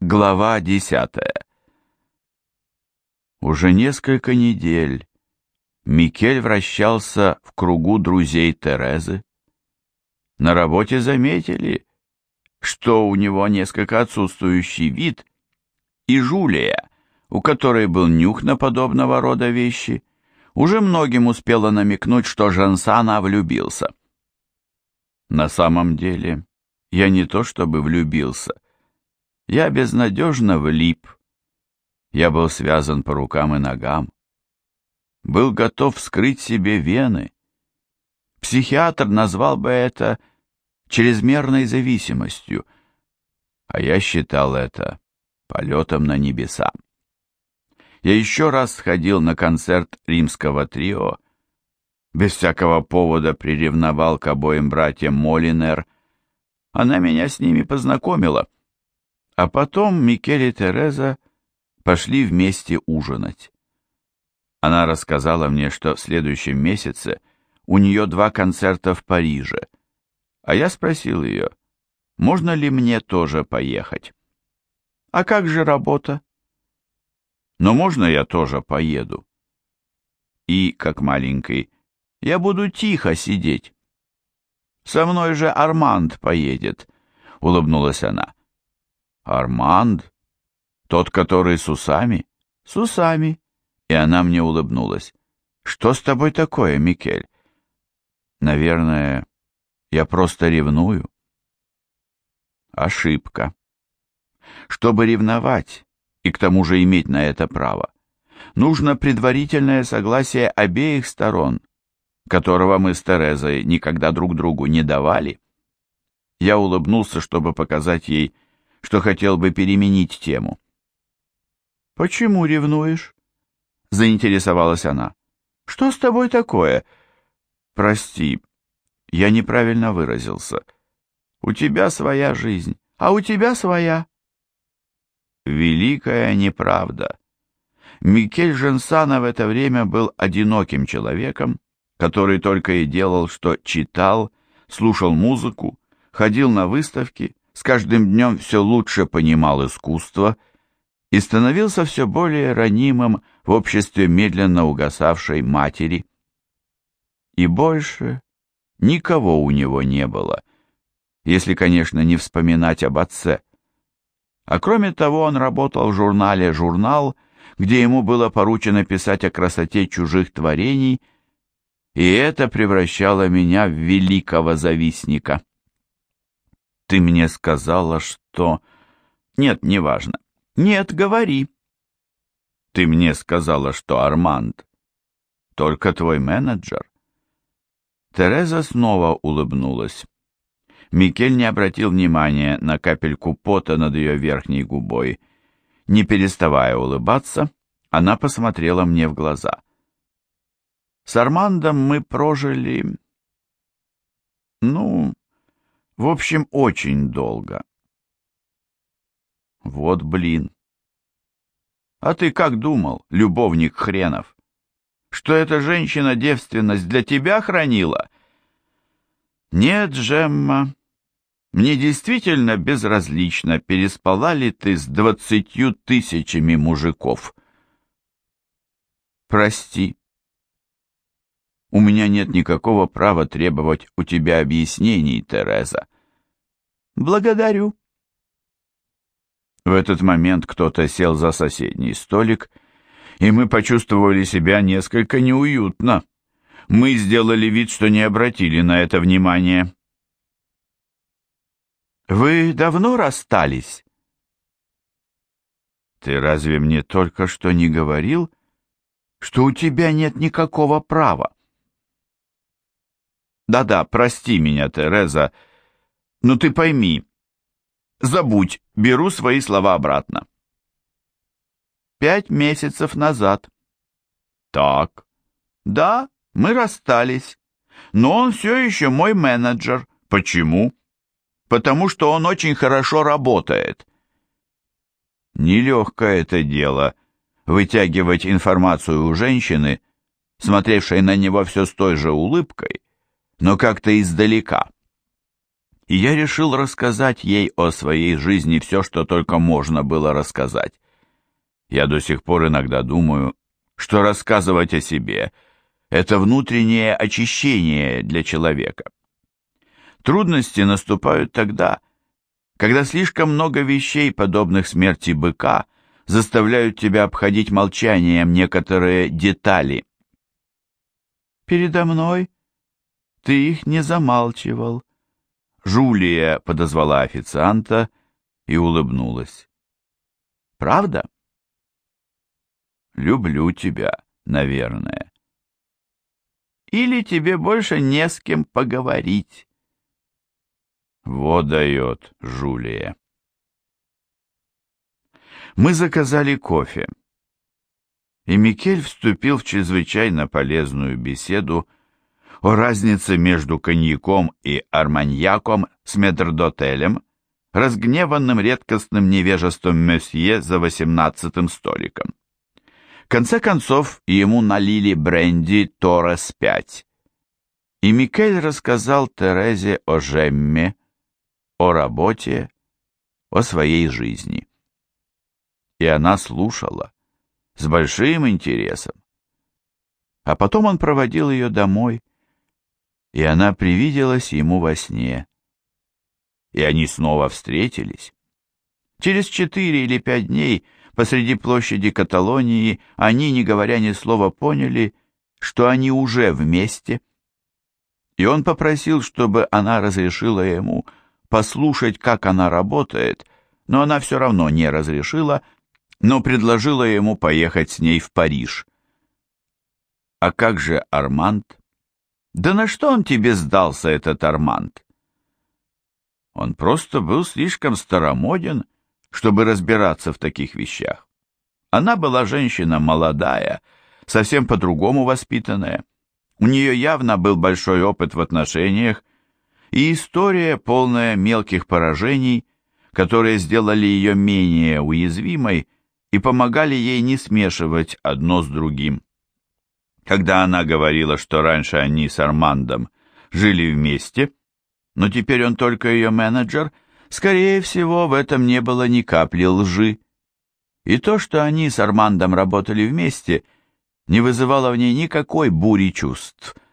Глава десятая Уже несколько недель Микель вращался в кругу друзей Терезы. На работе заметили, что у него несколько отсутствующий вид, и Жулия, у которой был нюх на подобного рода вещи, уже многим успела намекнуть, что Жансана влюбился. На самом деле, я не то чтобы влюбился — я безнадежно влип. Я был связан по рукам и ногам. Был готов вскрыть себе вены. Психиатр назвал бы это чрезмерной зависимостью, а я считал это полетом на небеса. Я еще раз сходил на концерт римского трио, без всякого повода приревновал к обоим братьям Молинер. Она меня с ними познакомила — а потом Микель и Тереза пошли вместе ужинать. Она рассказала мне, что в следующем месяце у нее два концерта в Париже, а я спросил ее, можно ли мне тоже поехать. «А как же работа?» «Но можно я тоже поеду?» И, как маленький, «Я буду тихо сидеть». «Со мной же Арманд поедет», — улыбнулась она. Арманд? Тот, который с усами? С усами. И она мне улыбнулась. Что с тобой такое, Микель? Наверное, я просто ревную. Ошибка. Чтобы ревновать, и к тому же иметь на это право, нужно предварительное согласие обеих сторон, которого мы с Терезой никогда друг другу не давали. Я улыбнулся, чтобы показать ей, что хотел бы переменить тему. «Почему ревнуешь?» — заинтересовалась она. «Что с тобой такое?» «Прости, я неправильно выразился. У тебя своя жизнь, а у тебя своя». Великая неправда. Микель Женсана в это время был одиноким человеком, который только и делал, что читал, слушал музыку, ходил на выставки, с каждым днем все лучше понимал искусство и становился все более ранимым в обществе медленно угасавшей матери. И больше никого у него не было, если, конечно, не вспоминать об отце. А кроме того, он работал в журнале «Журнал», где ему было поручено писать о красоте чужих творений, и это превращало меня в великого завистника. Ты мне сказала, что... Нет, неважно. Нет, говори. Ты мне сказала, что Арманд только твой менеджер. Тереза снова улыбнулась. Микель не обратил внимания на капельку пота над ее верхней губой. Не переставая улыбаться, она посмотрела мне в глаза. С Армандом мы прожили... Ну, в общем, очень долго. Вот блин. А ты как думал, любовник хренов? Что эта женщина девственность для тебя хранила? Нет, Джемма, мне действительно безразлично, переспала ли ты с двадцатью тысячами мужиков. Прости. У меня нет никакого права требовать у тебя объяснений, Тереза. Благодарю. В этот момент кто-то сел за соседний столик, и мы почувствовали себя несколько неуютно. Мы сделали вид, что не обратили на это внимания. «Вы давно расстались?» «Ты разве мне только что не говорил, что у тебя нет никакого права?» Да-да, прости меня, Тереза, но ты пойми. Забудь, беру свои слова обратно. Пять месяцев назад. Так. Да, мы расстались. Но он все еще мой менеджер. Почему? Потому что он очень хорошо работает. Нелегкое это дело — вытягивать информацию у женщины, смотревшей на него все с той же улыбкой, но как-то издалека. и я решил рассказать ей о своей жизни все, что только можно было рассказать. Я до сих пор иногда думаю, что рассказывать о себе – это внутреннее очищение для человека. Трудности наступают тогда, когда слишком много вещей, подобных смерти быка, заставляют тебя обходить молчанием некоторые детали. «Передо мной ты их не замалчивал». Жулия подозвала официанта и улыбнулась. «Правда?» «Люблю тебя, наверное». «Или тебе больше не с кем поговорить?» Вот дает Жулия. Мы заказали кофе, и Микель вступил в чрезвычайно полезную беседу о разнице между коньяком и арманьяком с метрдотелем, разгневанным редкостным невежеством месье за восемнадцатым столиком. В конце концов, ему налили бренди Торрес-5, и Микель рассказал Терезе о Жемме, о работе, о своей жизни. И она слушала с большим интересом. А потом он проводил ее домой, и она привиделась ему во сне. И они снова встретились. Через четыре или пять дней посреди площади Каталонии они, не говоря ни слова, поняли, что они уже вместе. И он попросил, чтобы она разрешила ему послушать, как она работает, но она все равно не разрешила, но предложила ему поехать с ней в Париж. А как же Арманд? Да на что он тебе сдался, этот Арманд? Он просто был слишком старомоден, чтобы разбираться в таких вещах. Она была женщина молодая, совсем по-другому воспитанная. У нее явно был большой опыт в отношениях, и история, полная мелких поражений, которые сделали ее менее уязвимой и помогали ей не смешивать одно с другим. Когда она говорила, что раньше они с Армандом жили вместе, но теперь он только ее менеджер, скорее всего, в этом не было ни капли лжи. И то, что они с Армандом работали вместе, не вызывало в ней никакой бури чувств –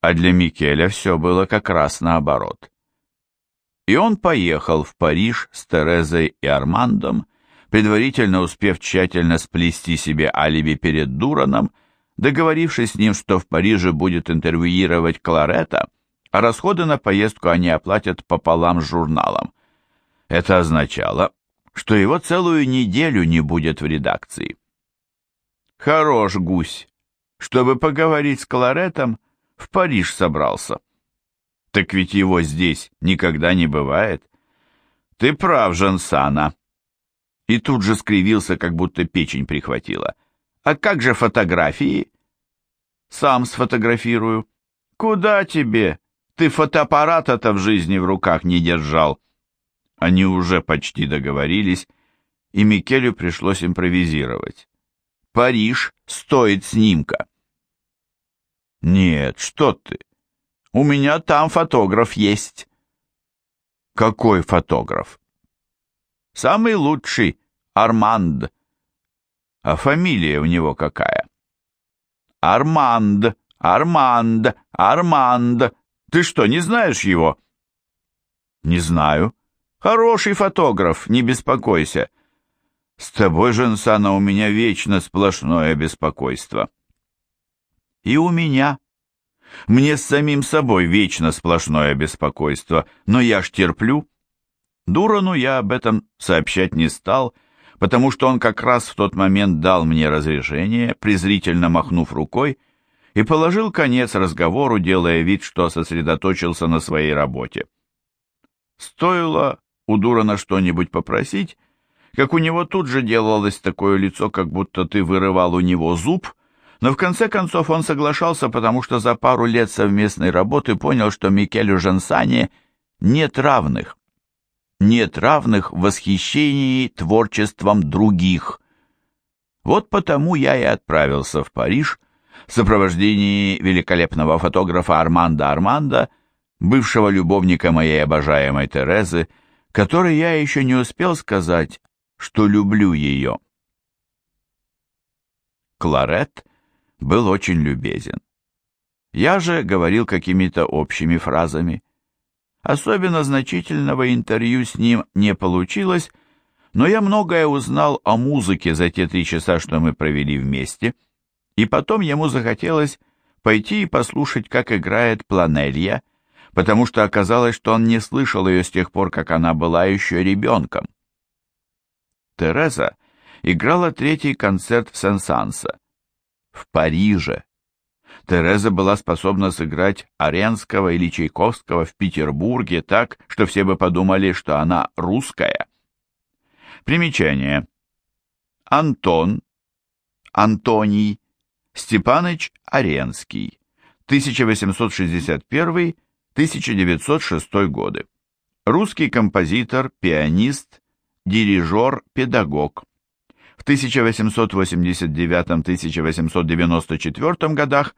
а для Микеля все было как раз наоборот. И он поехал в Париж с Терезой и Армандом, предварительно успев тщательно сплести себе алиби перед Дураном, договорившись с ним, что в Париже будет интервьюировать Кларета, а расходы на поездку они оплатят пополам с журналом. Это означало, что его целую неделю не будет в редакции. Хорош гусь. Чтобы поговорить с Кларетом, в Париж собрался. Так ведь его здесь никогда не бывает. Ты прав, Жансана. И тут же скривился, как будто печень прихватила. А как же фотографии? Сам сфотографирую. Куда тебе? Ты фотоаппарата-то в жизни в руках не держал. Они уже почти договорились, и Микелю пришлось импровизировать. Париж стоит снимка. Нет, что ты? У меня там фотограф есть. Какой фотограф? Самый лучший, Арманд. А фамилия у него какая? Арманд, Арманд, Арманд. Ты что, не знаешь его? Не знаю. Хороший фотограф, не беспокойся. С тобой, Женсана, у меня вечно сплошное беспокойство. И у меня. Мне с самим собой вечно сплошное беспокойство, но я ж терплю. Дурану я об этом сообщать не стал, потому что он как раз в тот момент дал мне разрешение, презрительно махнув рукой, и положил конец разговору, делая вид, что сосредоточился на своей работе. Стоило у Дурана что-нибудь попросить, как у него тут же делалось такое лицо, как будто ты вырывал у него зуб, но в конце концов он соглашался, потому что за пару лет совместной работы понял, что Микелю Жансане нет равных. Нет равных в восхищении творчеством других. Вот потому я и отправился в Париж в сопровождении великолепного фотографа Арманда Арманда, бывшего любовника моей обожаемой Терезы, который я еще не успел сказать, что люблю ее. Кларет был очень любезен. Я же говорил какими-то общими фразами. Особенно значительного интервью с ним не получилось, но я многое узнал о музыке за те три часа, что мы провели вместе, и потом ему захотелось пойти и послушать, как играет Планелья, потому что оказалось, что он не слышал ее с тех пор, как она была еще ребенком. Тереза играла третий концерт Сен-Санса, в Париже. Тереза была способна сыграть Аренского или Чайковского в Петербурге так, что все бы подумали, что она русская. Примечание. Антон, Антоний, Степаныч Аренский, 1861-1906 годы. Русский композитор, пианист, дирижер, педагог. В 1889-1894 годах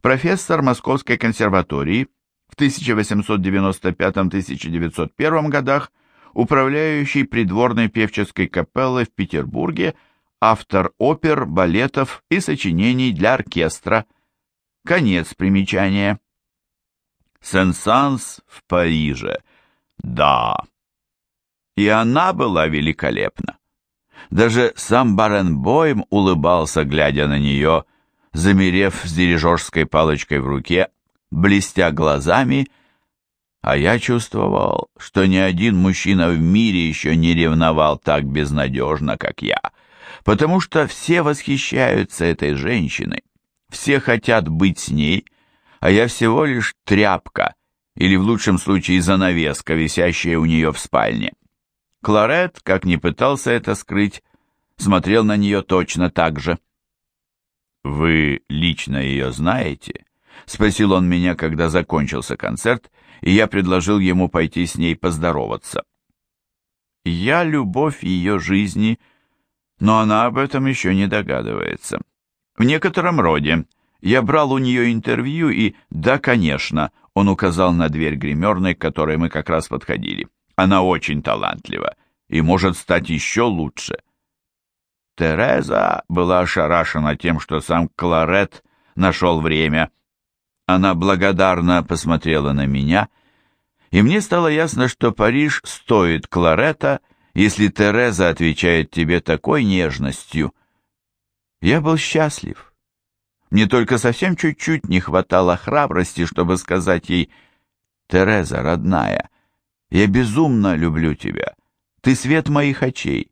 профессор Московской консерватории, в 1895-1901 годах управляющий придворной певческой капеллой в Петербурге, автор опер, балетов и сочинений для оркестра. Конец примечания. Сен-Санс в Париже. Да. И она была великолепна. Даже сам Баренбойм улыбался, глядя на нее, замерев с дирижерской палочкой в руке, блестя глазами а я чувствовал, что ни один мужчина в мире еще не ревновал так безнадежно, как я, потому что все восхищаются этой женщиной, все хотят быть с ней, а я всего лишь тряпка, или в лучшем случае занавеска, висящая у нее в спальне. Кларет, как ни пытался это скрыть, смотрел на нее точно так же. «Вы лично ее знаете?» — спросил он меня, когда закончился концерт, и я предложил ему пойти с ней поздороваться. Я любовь ее жизни, но она об этом еще не догадывается. В некотором роде я брал у нее интервью, и да, конечно, он указал на дверь гримерной, к которой мы как раз подходили. Она очень талантлива и может стать еще лучше. Тереза была ошарашена тем, что сам Кларет нашел время, она благодарно посмотрела на меня, и мне стало ясно, что Париж стоит Кларета, если Тереза отвечает тебе такой нежностью. Я был счастлив. Мне только совсем чуть-чуть не хватало храбрости, чтобы сказать ей, «Тереза, родная, я безумно люблю тебя. Ты свет моих очей.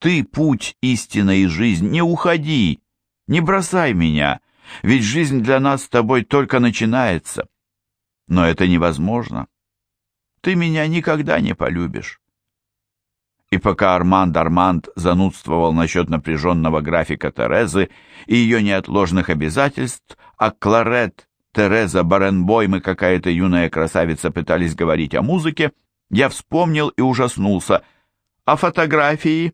Ты путь, истина и жизнь. Не уходи, не бросай меня ведь жизнь для нас с тобой только начинается. Но это невозможно. Ты меня никогда не полюбишь. И пока Арманд Арманд занудствовал насчет напряженного графика Терезы и ее неотложных обязательств, а Кларет, Тереза, Баренбойм и какая-то юная красавица пытались говорить о музыке, я вспомнил и ужаснулся. А фотографии?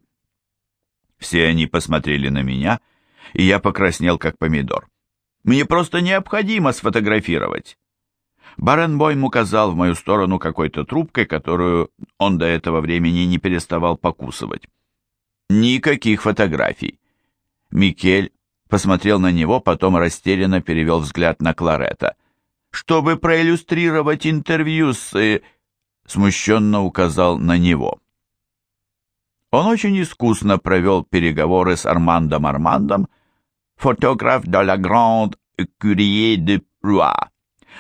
Все они посмотрели на меня, и я покраснел, как помидор. Мне просто необходимо сфотографировать. Баренбойм указал в мою сторону какой-то трубкой, которую он до этого времени не переставал покусывать. Никаких фотографий. Микель посмотрел на него, потом растерянно перевел взгляд на Кларета. «Чтобы проиллюстрировать интервью с...» э, смущенно указал на него. Он очень искусно провел переговоры с Армандом Армандом, фотограф de la Grande Curie de Roi,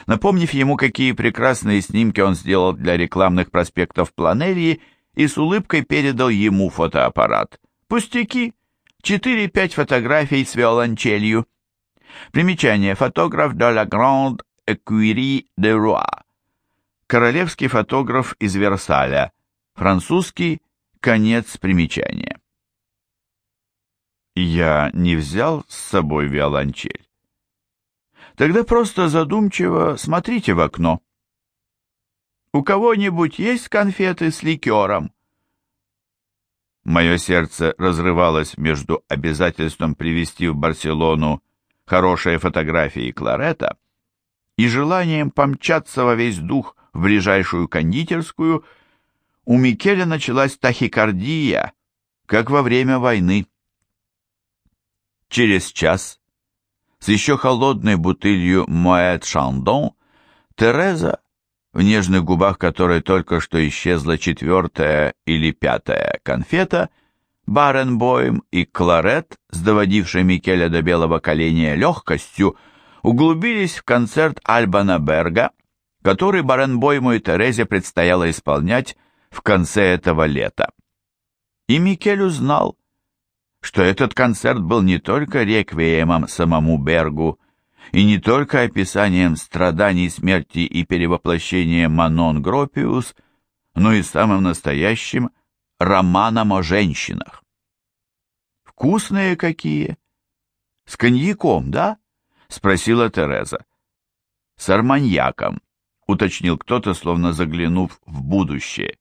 напомнив ему, какие прекрасные снимки он сделал для рекламных проспектов Планерии и с улыбкой передал ему фотоаппарат. Пустяки, 4-5 фотографий с виолончелью. Примечание. Фотограф de la Grande Curie de Roi. Королевский фотограф из Версаля. Французский. Конец примечания. Я не взял с собой виолончель. Тогда просто задумчиво смотрите в окно. У кого-нибудь есть конфеты с ликером? Мое сердце разрывалось между обязательством привезти в Барселону хорошие фотографии Кларета и желанием помчаться во весь дух в ближайшую кондитерскую, у Микеля началась тахикардия, как во время войны. Через час, с еще холодной бутылью Моэт Шандон, Тереза, в нежных губах которой только что исчезла четвертая или пятая конфета, Баренбойм и Кларет, с доводившей Микеля до белого коленя легкостью, углубились в концерт Альбана Берга, который Баренбойму и Терезе предстояло исполнять в конце этого лета. И Микель узнал, что этот концерт был не только реквиемом самому Бергу и не только описанием страданий, смерти и перевоплощения Манон Гропиус, но и самым настоящим романом о женщинах. «Вкусные какие!» «С коньяком, да?» — спросила Тереза. «С арманьяком», — уточнил кто-то, словно заглянув в будущее.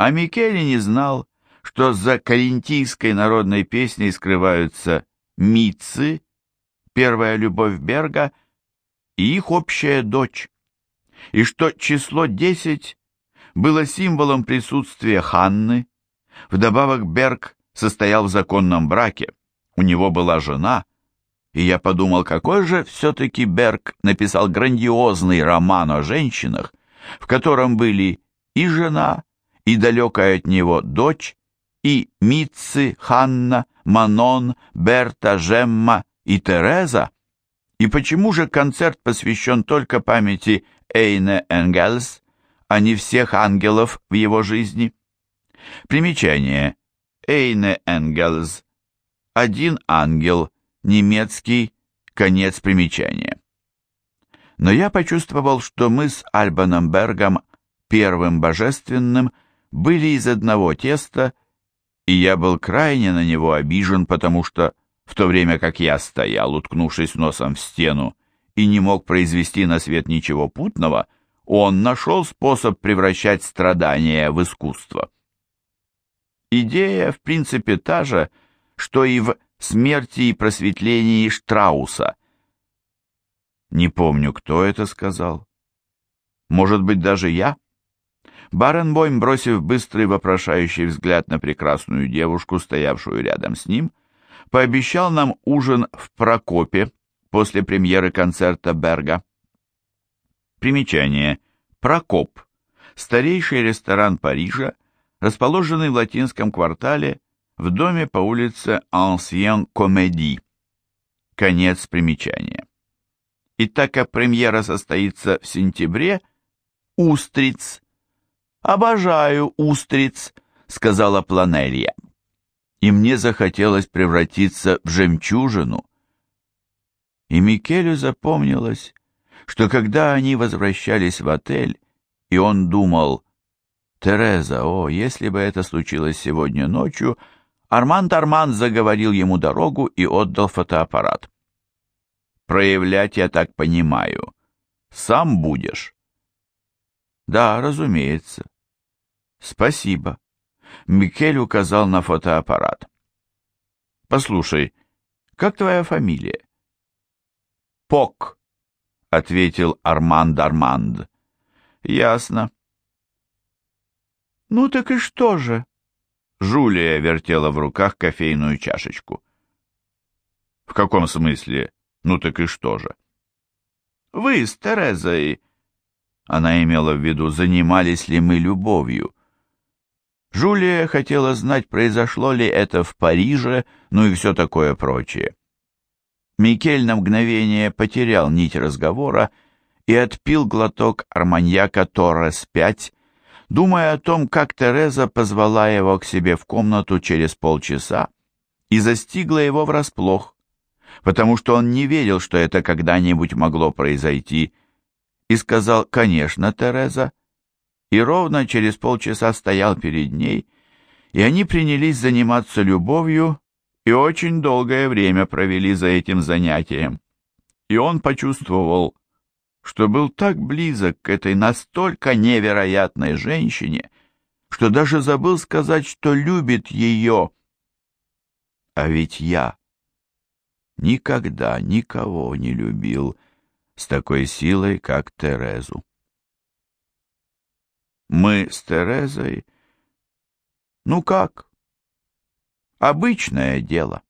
А Микеле не знал, что за карентийской народной песней скрываются Митцы, первая любовь Берга, и их общая дочь, и что число десять было символом присутствия Ханны. Вдобавок Берг состоял в законном браке, у него была жена, и я подумал, какой же все-таки Берг написал грандиозный роман о женщинах, в котором были и жена, и далекая от него дочь, и Митцы, Ханна, Манон, Берта, Жемма и Тереза? И почему же концерт посвящен только памяти Эйне Энгельс, а не всех ангелов в его жизни? Примечание. Эйне Энгельс. Один ангел. Немецкий. Конец примечания. Но я почувствовал, что мы с Альбаном Бергом, первым божественным, были из одного теста и я был крайне на него обижен, потому что в то время как я стоял, уткнувшись носом в стену, и не мог произвести на свет ничего путного, он нашел способ превращать страдания в искусство. Идея, в принципе, та же, что и в «Смерти и просветлении Штрауса». Не помню, кто это сказал. Может быть, даже я? Баренбойм, бросив быстрый вопрошающий взгляд на прекрасную девушку, стоявшую рядом с ним, пообещал нам ужин в Прокопе после премьеры концерта Берга. Примечание. Прокоп. Старейший ресторан Парижа, расположенный в латинском квартале в доме по улице Ancien Comédie. Конец примечания. И так как премьера состоится в сентябре, «Устриц» «Обожаю устриц», — сказала Планелья. И мне захотелось превратиться в жемчужину. И Микелю запомнилось, что когда они возвращались в отель, и он думал, «Тереза, о, если бы это случилось сегодня ночью», Арманд Арман заговорил ему дорогу и отдал фотоаппарат. «Проявлять, я так понимаю, сам будешь?» «Да, разумеется. «Спасибо». Микель указал на фотоаппарат. «Послушай, как твоя фамилия?» «Пок», — ответил Арманд Арманд. «Ясно». «Ну так и что же?» Жулия вертела в руках кофейную чашечку. «В каком смысле? Ну так и что же?» «Вы с Терезой...» Она имела в виду, занимались ли мы любовью. Жулия хотела знать, произошло ли это в Париже, ну и все такое прочее. Микель на мгновение потерял нить разговора и отпил глоток арманьяка Торрес-5, думая о том, как Тереза позвала его к себе в комнату через полчаса и застигла его врасплох, потому что он не верил, что это когда-нибудь могло произойти, и сказал «Конечно, Тереза», и ровно через полчаса стоял перед ней, и они принялись заниматься любовью и очень долгое время провели за этим занятием. И он почувствовал, что был так близок к этой настолько невероятной женщине, что даже забыл сказать, что любит ее. А ведь я никогда никого не любил с такой силой, как Терезу. Мы с Терезой... Ну как? Обычное дело.